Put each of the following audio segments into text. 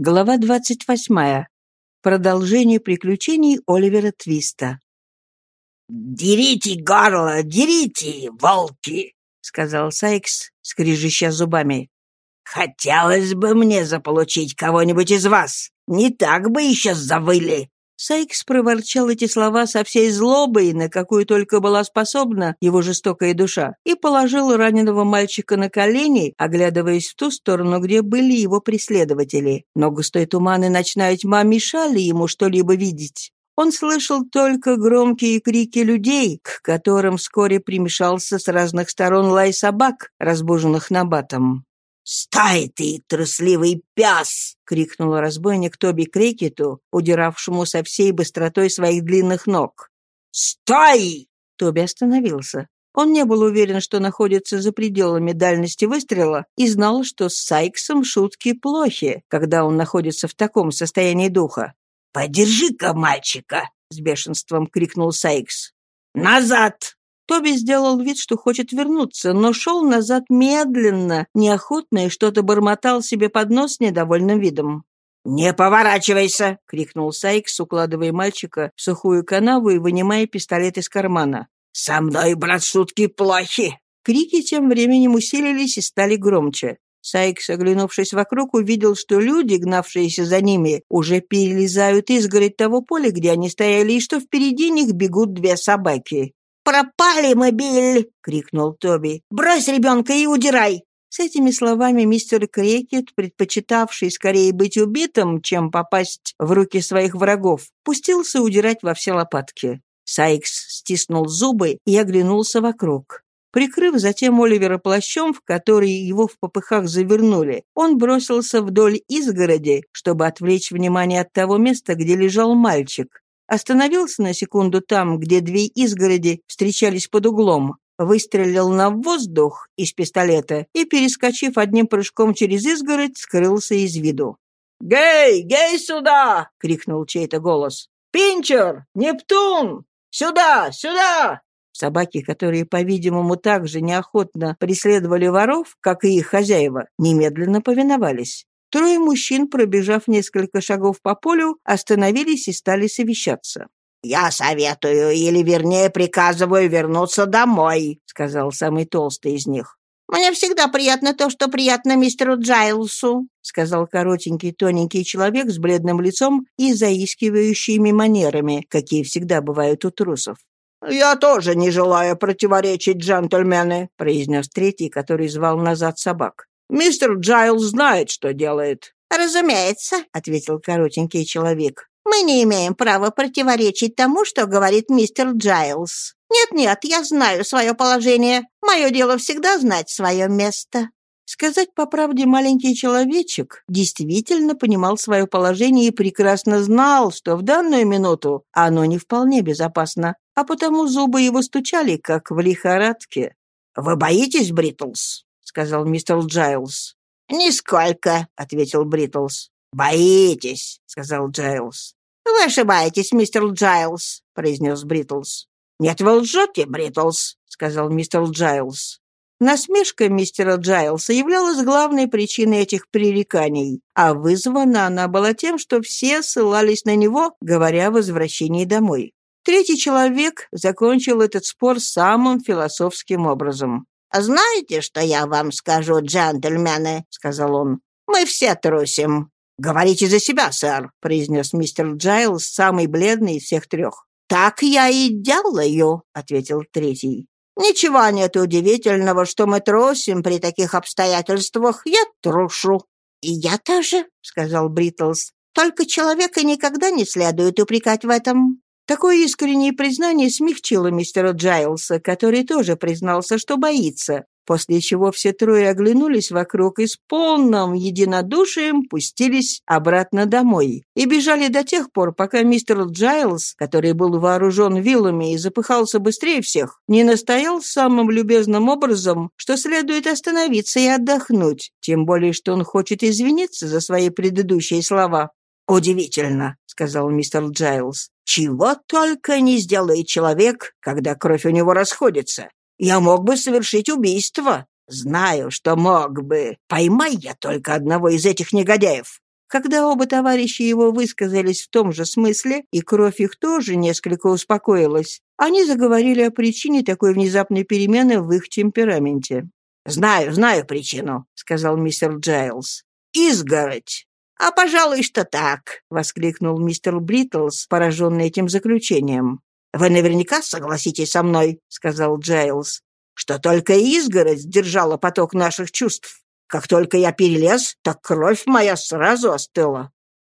Глава 28. Продолжение приключений Оливера Твиста. «Дерите горло, дерите, волки!» — сказал Сайкс, скрежеща зубами. «Хотелось бы мне заполучить кого-нибудь из вас. Не так бы еще завыли. Сайкс проворчал эти слова со всей злобой, на какую только была способна его жестокая душа, и положил раненого мальчика на колени, оглядываясь в ту сторону, где были его преследователи. Но густой туман и ночная тьма мешали ему что-либо видеть. Он слышал только громкие крики людей, к которым вскоре примешался с разных сторон лай собак, разбуженных набатом. «Стай ты, трусливый пес!» — крикнул разбойник Тоби Крикету, удиравшему со всей быстротой своих длинных ног. «Стой!» Тоби остановился. Он не был уверен, что находится за пределами дальности выстрела, и знал, что с Сайксом шутки плохи, когда он находится в таком состоянии духа. «Подержи-ка мальчика!» — с бешенством крикнул Сайкс. «Назад!» Тоби сделал вид, что хочет вернуться, но шел назад медленно, неохотно и что-то бормотал себе под нос с недовольным видом. «Не поворачивайся!» — крикнул Сайкс, укладывая мальчика в сухую канаву и вынимая пистолет из кармана. «Со мной, брат, шутки плохи!» Крики тем временем усилились и стали громче. Сайкс, оглянувшись вокруг, увидел, что люди, гнавшиеся за ними, уже перелезают изгородь того поля, где они стояли, и что впереди них бегут две собаки пропали мы, Билли!» — крикнул Тоби. «Брось ребенка и удирай!» С этими словами мистер Крекет, предпочитавший скорее быть убитым, чем попасть в руки своих врагов, пустился удирать во все лопатки. Сайкс стиснул зубы и оглянулся вокруг. Прикрыв затем Оливера плащом, в который его в попыхах завернули, он бросился вдоль изгороди, чтобы отвлечь внимание от того места, где лежал мальчик. Остановился на секунду там, где две изгороди встречались под углом, выстрелил на воздух из пистолета и, перескочив одним прыжком через изгородь, скрылся из виду. «Гей, гей сюда!» — крикнул чей-то голос. «Пинчер! Нептун! Сюда, сюда!» Собаки, которые, по-видимому, так же неохотно преследовали воров, как и их хозяева, немедленно повиновались. Трое мужчин, пробежав несколько шагов по полю, остановились и стали совещаться. «Я советую, или, вернее, приказываю вернуться домой», — сказал самый толстый из них. «Мне всегда приятно то, что приятно мистеру Джайлсу», — сказал коротенький тоненький человек с бледным лицом и заискивающими манерами, какие всегда бывают у трусов. «Я тоже не желаю противоречить, джентльмены», — произнес третий, который звал назад собак. Мистер Джайлз знает, что делает». «Разумеется», — ответил коротенький человек. «Мы не имеем права противоречить тому, что говорит мистер Джайлз. Нет-нет, я знаю свое положение. Мое дело всегда знать свое место». Сказать по правде, маленький человечек действительно понимал свое положение и прекрасно знал, что в данную минуту оно не вполне безопасно, а потому зубы его стучали, как в лихорадке. «Вы боитесь, Бритлс?» Сказал мистер Джайлз. «Нисколько», — ответил Бритлс. «Боитесь», — сказал Джайлз. «Вы ошибаетесь, мистер Джайлз», — произнес Бритлс. «Нет, вы лжете, Бритлс», — сказал мистер Джайлз. Насмешка мистера Джайлса являлась главной причиной этих пререканий, а вызвана она была тем, что все ссылались на него, говоря о возвращении домой. Третий человек закончил этот спор самым философским образом. «Знаете, что я вам скажу, джентльмены?» — сказал он. «Мы все трусим». «Говорите за себя, сэр», — произнес мистер Джайлз, самый бледный из всех трех. «Так я и делаю», — ответил третий. «Ничего нет удивительного, что мы трусим при таких обстоятельствах. Я трушу». «И я тоже», — сказал Бритлс. «Только человека никогда не следует упрекать в этом». Такое искреннее признание смягчило мистера Джайлса, который тоже признался, что боится, после чего все трое оглянулись вокруг и с полным единодушием пустились обратно домой и бежали до тех пор, пока мистер Джайлс, который был вооружен вилами и запыхался быстрее всех, не настоял самым любезным образом, что следует остановиться и отдохнуть, тем более, что он хочет извиниться за свои предыдущие слова. «Удивительно», — сказал мистер Джайлз. «Чего только не сделает человек, когда кровь у него расходится. Я мог бы совершить убийство. Знаю, что мог бы. Поймай я только одного из этих негодяев. Когда оба товарища его высказались в том же смысле, и кровь их тоже несколько успокоилась, они заговорили о причине такой внезапной перемены в их темпераменте. «Знаю, знаю причину», — сказал мистер Джайлз. «Изгородь». «А, пожалуй, что так», — воскликнул мистер Бритлс, пораженный этим заключением. «Вы наверняка согласитесь со мной», — сказал Джайлз, «что только изгородь сдержала поток наших чувств. Как только я перелез, так кровь моя сразу остыла.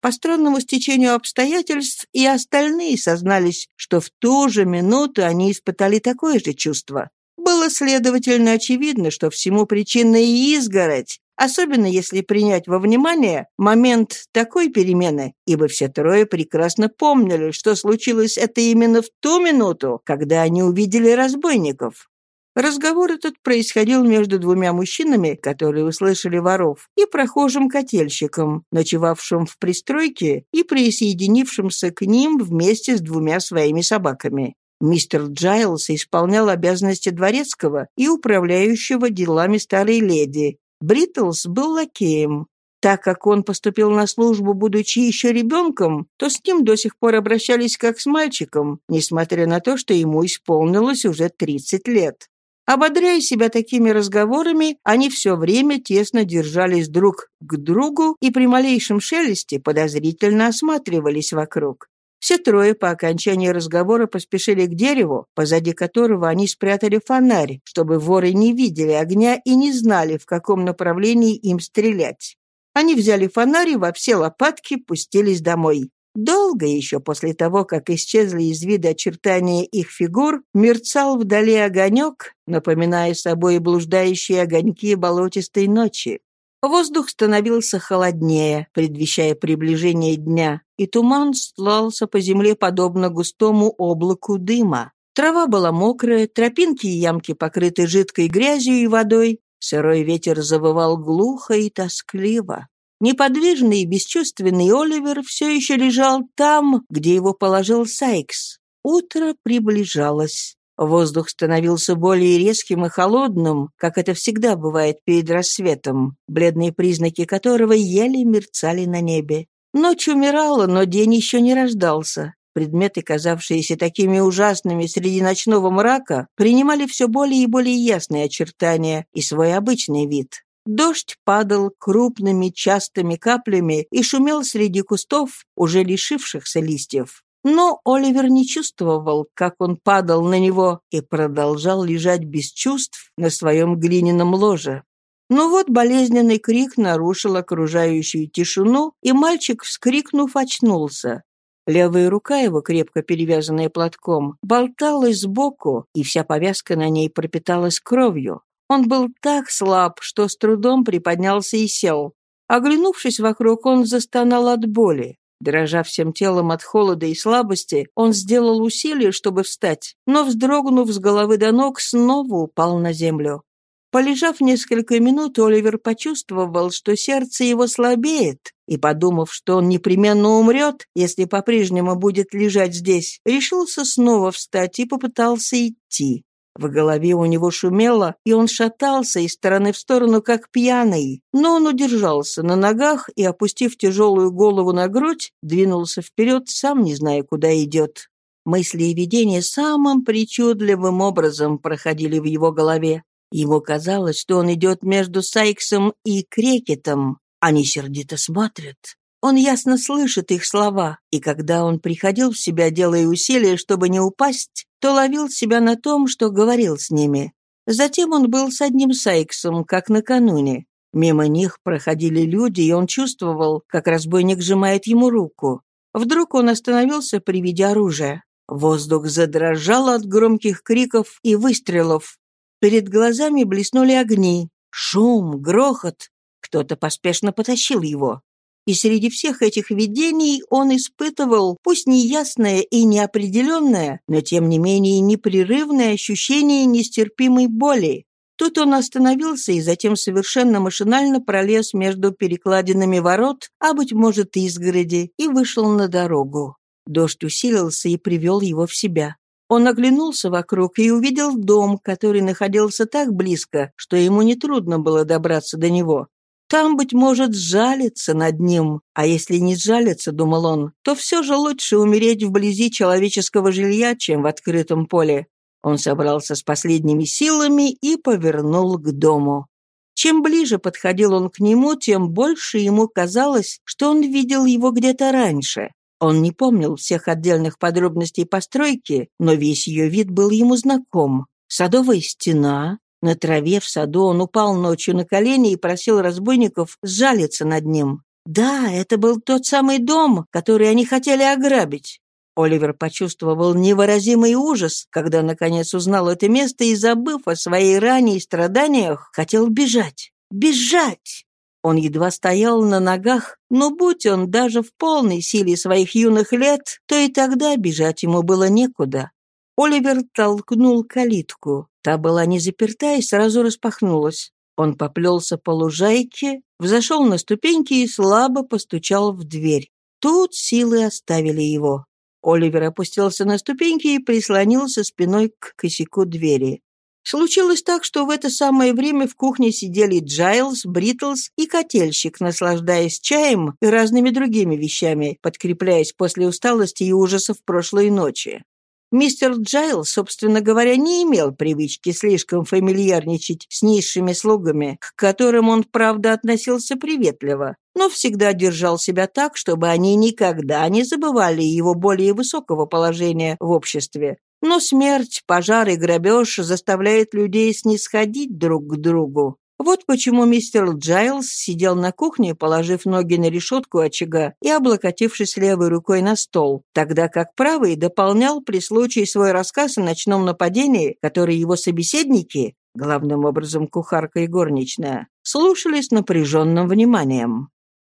По странному стечению обстоятельств и остальные сознались, что в ту же минуту они испытали такое же чувство. Было, следовательно, очевидно, что всему причиной изгородь, особенно если принять во внимание момент такой перемены, ибо все трое прекрасно помнили, что случилось это именно в ту минуту, когда они увидели разбойников. Разговор этот происходил между двумя мужчинами, которые услышали воров, и прохожим котельщиком, ночевавшим в пристройке и присоединившимся к ним вместе с двумя своими собаками. Мистер Джайлс исполнял обязанности дворецкого и управляющего делами старой леди. Бритлс был лакеем. Так как он поступил на службу, будучи еще ребенком, то с ним до сих пор обращались как с мальчиком, несмотря на то, что ему исполнилось уже 30 лет. Ободряя себя такими разговорами, они все время тесно держались друг к другу и при малейшем шелесте подозрительно осматривались вокруг. Все трое по окончании разговора поспешили к дереву, позади которого они спрятали фонарь, чтобы воры не видели огня и не знали, в каком направлении им стрелять. Они взяли фонарь и во все лопатки пустились домой. Долго еще после того, как исчезли из вида очертания их фигур, мерцал вдали огонек, напоминая собой блуждающие огоньки болотистой ночи. Воздух становился холоднее, предвещая приближение дня, и туман стлался по земле подобно густому облаку дыма. Трава была мокрая, тропинки и ямки покрыты жидкой грязью и водой, сырой ветер завывал глухо и тоскливо. Неподвижный и бесчувственный Оливер все еще лежал там, где его положил Сайкс. Утро приближалось. Воздух становился более резким и холодным, как это всегда бывает перед рассветом, бледные признаки которого еле мерцали на небе. Ночь умирала, но день еще не рождался. Предметы, казавшиеся такими ужасными среди ночного мрака, принимали все более и более ясные очертания и свой обычный вид. Дождь падал крупными частыми каплями и шумел среди кустов, уже лишившихся листьев. Но Оливер не чувствовал, как он падал на него, и продолжал лежать без чувств на своем глиняном ложе. Но вот болезненный крик нарушил окружающую тишину, и мальчик, вскрикнув, очнулся. Левая рука его, крепко перевязанная платком, болталась сбоку, и вся повязка на ней пропиталась кровью. Он был так слаб, что с трудом приподнялся и сел. Оглянувшись вокруг, он застонал от боли. Дрожа всем телом от холода и слабости, он сделал усилие, чтобы встать, но, вздрогнув с головы до ног, снова упал на землю. Полежав несколько минут, Оливер почувствовал, что сердце его слабеет, и, подумав, что он непременно умрет, если по-прежнему будет лежать здесь, решился снова встать и попытался идти. В голове у него шумело, и он шатался из стороны в сторону, как пьяный. Но он удержался на ногах и, опустив тяжелую голову на грудь, двинулся вперед, сам не зная, куда идет. Мысли и видения самым причудливым образом проходили в его голове. Ему казалось, что он идет между Сайксом и Крекетом. Они сердито смотрят. Он ясно слышит их слова, и когда он приходил в себя, делая усилия, чтобы не упасть, то ловил себя на том, что говорил с ними. Затем он был с одним Сайксом, как накануне. Мимо них проходили люди, и он чувствовал, как разбойник сжимает ему руку. Вдруг он остановился при виде оружия. Воздух задрожал от громких криков и выстрелов. Перед глазами блеснули огни. Шум, грохот. Кто-то поспешно потащил его. И среди всех этих видений он испытывал, пусть неясное и неопределенное, но тем не менее непрерывное ощущение нестерпимой боли. Тут он остановился и затем совершенно машинально пролез между перекладинами ворот, а, быть может, изгороди, и вышел на дорогу. Дождь усилился и привел его в себя. Он оглянулся вокруг и увидел дом, который находился так близко, что ему нетрудно было добраться до него. Там, быть может, сжалится над ним, а если не сжалится, думал он, то все же лучше умереть вблизи человеческого жилья, чем в открытом поле. Он собрался с последними силами и повернул к дому. Чем ближе подходил он к нему, тем больше ему казалось, что он видел его где-то раньше. Он не помнил всех отдельных подробностей постройки, но весь ее вид был ему знаком. Садовая стена, на траве в саду он упал ночью на колени и просил разбойников сжалиться над ним. Да, это был тот самый дом, который они хотели ограбить. Оливер почувствовал невыразимый ужас, когда наконец узнал это место и, забыв о своей ране и страданиях, хотел бежать. Бежать! Он едва стоял на ногах, но будь он даже в полной силе своих юных лет, то и тогда бежать ему было некуда. Оливер толкнул калитку. Та была не заперта и сразу распахнулась. Он поплелся по лужайке, взошел на ступеньки и слабо постучал в дверь. Тут силы оставили его. Оливер опустился на ступеньки и прислонился спиной к косяку двери. Случилось так, что в это самое время в кухне сидели Джайлз, Бритлс и котельщик, наслаждаясь чаем и разными другими вещами, подкрепляясь после усталости и ужасов прошлой ночи. Мистер Джайлс, собственно говоря, не имел привычки слишком фамильярничать с низшими слугами, к которым он, правда, относился приветливо, но всегда держал себя так, чтобы они никогда не забывали его более высокого положения в обществе. Но смерть, пожар и грабеж заставляют людей снисходить друг к другу. Вот почему мистер Джайлз сидел на кухне, положив ноги на решетку очага и облокотившись левой рукой на стол, тогда как правый дополнял при случае свой рассказ о ночном нападении, который его собеседники, главным образом кухарка и горничная, слушали с напряженным вниманием.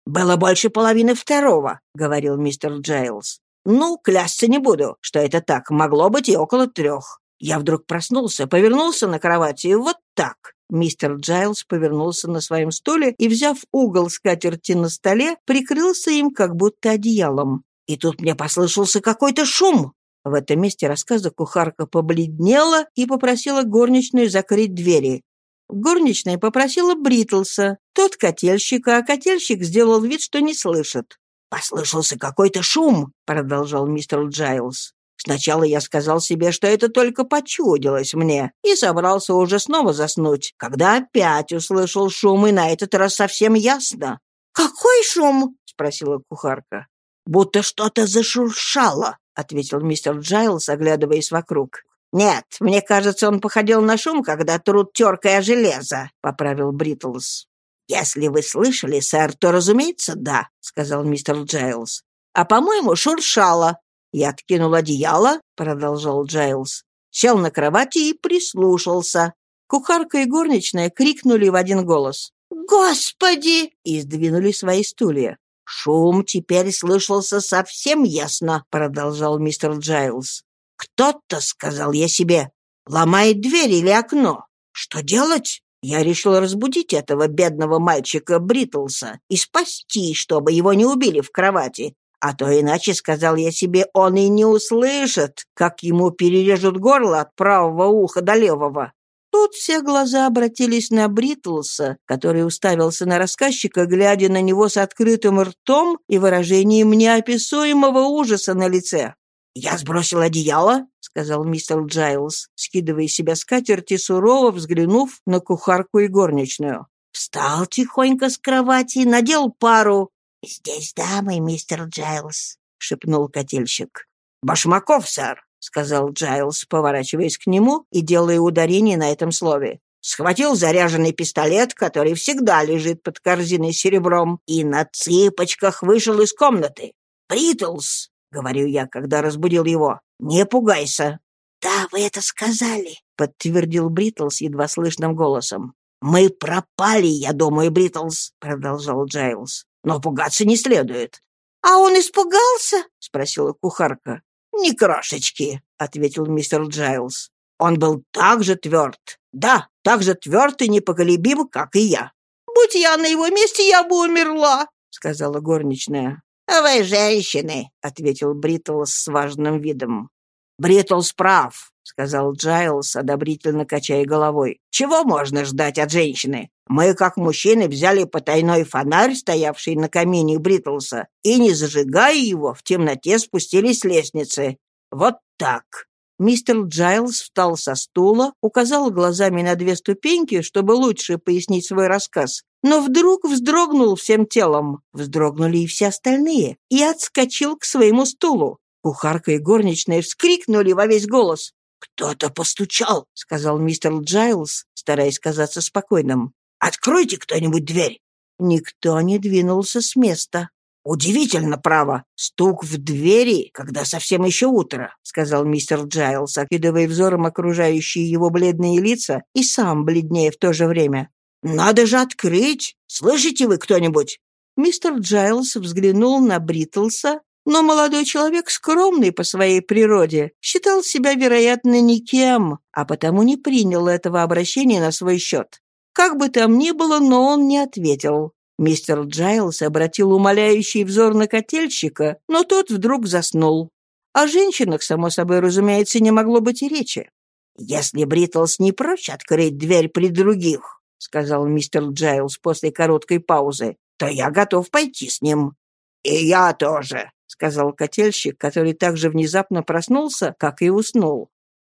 «Было больше половины второго», — говорил мистер Джайлз. «Ну, клясться не буду, что это так, могло быть и около трех. Я вдруг проснулся, повернулся на кровати и вот так. Мистер Джайлз повернулся на своем стуле и, взяв угол скатерти на столе, прикрылся им как будто одеялом. И тут мне послышался какой-то шум. В этом месте рассказа кухарка побледнела и попросила горничную закрыть двери. Горничная попросила Бритлса, тот котельщика, а котельщик сделал вид, что не слышит. «Послышался какой-то шум», — продолжал мистер Джайлз. Сначала я сказал себе, что это только почудилось мне, и собрался уже снова заснуть, когда опять услышал шум, и на этот раз совсем ясно. «Какой шум?» — спросила кухарка. «Будто что-то зашуршало», — ответил мистер Джайлс, оглядываясь вокруг. «Нет, мне кажется, он походил на шум, когда трут теркой о железо», — поправил Бритлс. «Если вы слышали, сэр, то, разумеется, да», — сказал мистер Джайлс. «А, по-моему, шуршало. «Я откинул одеяло», — продолжал Джайлз, сел на кровати и прислушался. Кухарка и горничная крикнули в один голос. «Господи!» и сдвинули свои стулья. «Шум теперь слышался совсем ясно», — продолжал мистер Джайлз. «Кто-то, — сказал я себе, — ломает дверь или окно. Что делать?» Я решил разбудить этого бедного мальчика Бритлса и спасти, чтобы его не убили в кровати. А то иначе, сказал я себе, он и не услышит, как ему перережут горло от правого уха до левого. Тут все глаза обратились на Бритлса, который уставился на рассказчика, глядя на него с открытым ртом и выражением неописуемого ужаса на лице. «Я сбросил одеяло», — сказал мистер Джайлз, скидывая себя скатерть и сурово взглянув на кухарку и горничную. Встал тихонько с кровати, надел пару «Здесь дамы, мистер Джайлз», — шепнул котельщик. «Башмаков, сэр», — сказал Джайлз, поворачиваясь к нему и делая ударение на этом слове. Схватил заряженный пистолет, который всегда лежит под корзиной с серебром, и на цыпочках вышел из комнаты. «Бритлс», — говорю я, когда разбудил его, — «не пугайся». «Да, вы это сказали», — подтвердил Бритлс едва слышным голосом. «Мы пропали, я думаю, Бритлс», — продолжал Джайлз. Но пугаться не следует. «А он испугался?» — спросила кухарка. «Ни крошечки», — ответил мистер Джайлз. «Он был так же тверд. Да, так же тверд и непоколебим, как и я». «Будь я на его месте, я бы умерла», — сказала горничная. «Вы женщины», — ответил Бритлс с важным видом. «Бритлс прав», — сказал Джайлс, одобрительно качая головой. «Чего можно ждать от женщины? Мы, как мужчины, взяли потайной фонарь, стоявший на камине Бритлса, и, не зажигая его, в темноте спустились с лестницы. Вот так». Мистер Джайлс встал со стула, указал глазами на две ступеньки, чтобы лучше пояснить свой рассказ, но вдруг вздрогнул всем телом, вздрогнули и все остальные, и отскочил к своему стулу. Кухарка и горничная вскрикнули во весь голос. «Кто-то постучал», — сказал мистер Джайлз, стараясь казаться спокойным. «Откройте кто-нибудь дверь». Никто не двинулся с места. «Удивительно, право. Стук в двери, когда совсем еще утро», — сказал мистер Джайлс, окидывая взором окружающие его бледные лица и сам бледнея в то же время. «Надо же открыть! Слышите вы кто-нибудь?» Мистер Джайлс взглянул на Бритлса, но молодой человек, скромный по своей природе, считал себя, вероятно, никем, а потому не принял этого обращения на свой счет. Как бы там ни было, но он не ответил. Мистер Джайлс обратил умоляющий взор на котельщика, но тот вдруг заснул. О женщинах, само собой, разумеется, не могло быть и речи. «Если Бритлс не прочь открыть дверь при других», — сказал мистер Джайлс после короткой паузы, «то я готов пойти с ним». «И я тоже», — сказал котельщик, который также внезапно проснулся, как и уснул.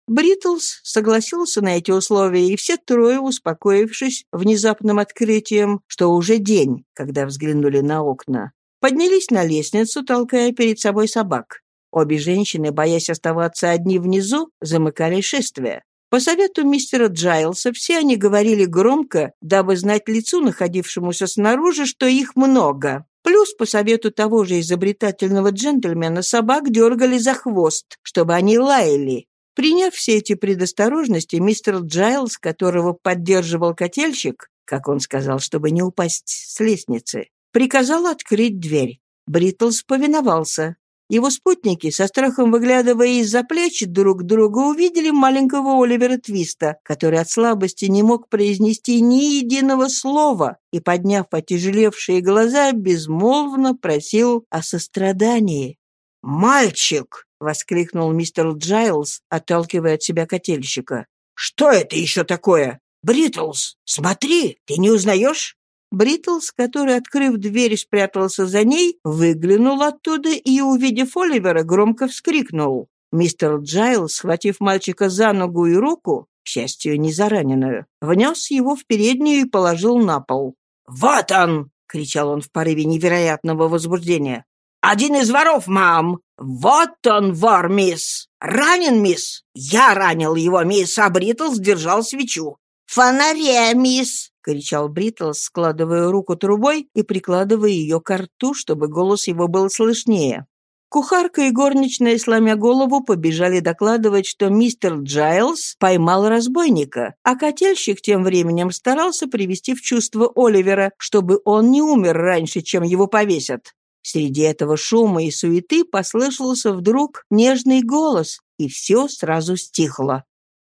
Бритлс согласился на эти условия, и все трое, успокоившись внезапным открытием, что уже день, когда взглянули на окна, поднялись на лестницу, толкая перед собой собак. Обе женщины, боясь оставаться одни внизу, замыкали шествие. По совету мистера Джайлса все они говорили громко, дабы знать лицу, находившемуся снаружи, что их много. Плюс, по совету того же изобретательного джентльмена, собак дергали за хвост, чтобы они лаяли, Приняв все эти предосторожности, мистер Джайлз, которого поддерживал котельщик, как он сказал, чтобы не упасть с лестницы, приказал открыть дверь. Бритлс повиновался. Его спутники, со страхом выглядывая из-за плеч друг друга, увидели маленького Оливера Твиста, который от слабости не мог произнести ни единого слова и, подняв отяжелевшие глаза, безмолвно просил о сострадании. «Мальчик!» — воскликнул мистер Джайлз, отталкивая от себя котельщика. «Что это еще такое? Бритлс, смотри, ты не узнаешь?» Бритлс, который, открыв дверь, спрятался за ней, выглянул оттуда и, увидев Оливера, громко вскрикнул. Мистер Джайлз, схватив мальчика за ногу и руку, к счастью, не зараненную, внес его в переднюю и положил на пол. «Вот он!» — кричал он в порыве невероятного возбуждения. «Один из воров, мам! Вот он, вор, мисс! Ранен, мисс! Я ранил его, мисс, а Бритлс держал свечу!» «Фонаре, мисс!» — кричал Бритлс, складывая руку трубой и прикладывая ее к рту, чтобы голос его был слышнее. Кухарка и горничная, сломя голову, побежали докладывать, что мистер Джайлз поймал разбойника, а котельщик тем временем старался привести в чувство Оливера, чтобы он не умер раньше, чем его повесят. Среди этого шума и суеты послышался вдруг нежный голос, и все сразу стихло.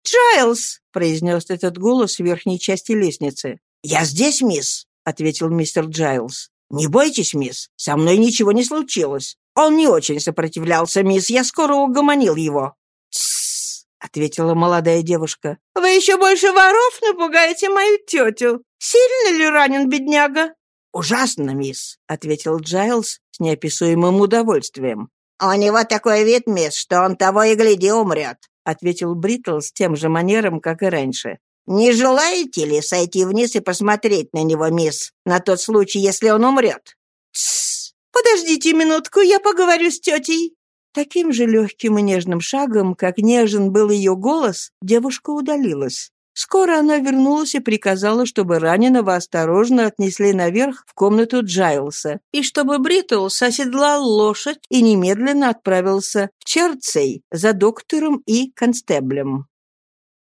«Джайлз!» — произнес этот голос в верхней части лестницы. «Я здесь, мисс», — ответил мистер Джайлз. «Не бойтесь, мисс, со мной ничего не случилось. Он не очень сопротивлялся, мисс, я скоро угомонил его». «Тссс», — ответила молодая девушка. «Вы еще больше воров напугаете мою тетю. Сильно ли ранен бедняга?» «Ужасно, мисс», — ответил Джайлз с неописуемым удовольствием. «У него такой вид, мисс, что он того и гляди умрет», — ответил Бритлс тем же манером, как и раньше. «Не желаете ли сойти вниз и посмотреть на него, мисс, на тот случай, если он умрет?» «Тссс! Подождите минутку, я поговорю с тетей!» Таким же легким и нежным шагом, как нежен был ее голос, девушка удалилась. Скоро она вернулась и приказала, чтобы раненого осторожно отнесли наверх в комнату Джайлса, и чтобы Бритлс оседлал лошадь и немедленно отправился в Черцей за доктором и констеблем.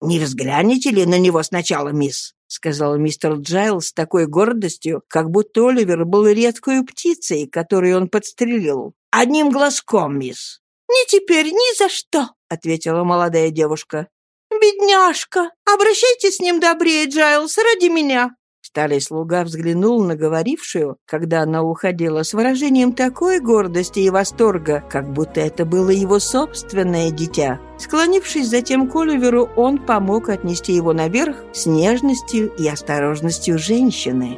«Не взгляните ли на него сначала, мисс?» — сказал мистер Джайлс с такой гордостью, как будто Оливер был редкой птицей, которую он подстрелил. «Одним глазком, мисс». «Не теперь, ни за что», — ответила молодая девушка. «Бедняжка! Обращайтесь с ним добрее, Джайлс, ради меня!» Старый слуга взглянул на говорившую, когда она уходила, с выражением такой гордости и восторга, как будто это было его собственное дитя. Склонившись затем к Оливеру, он помог отнести его наверх с нежностью и осторожностью женщины.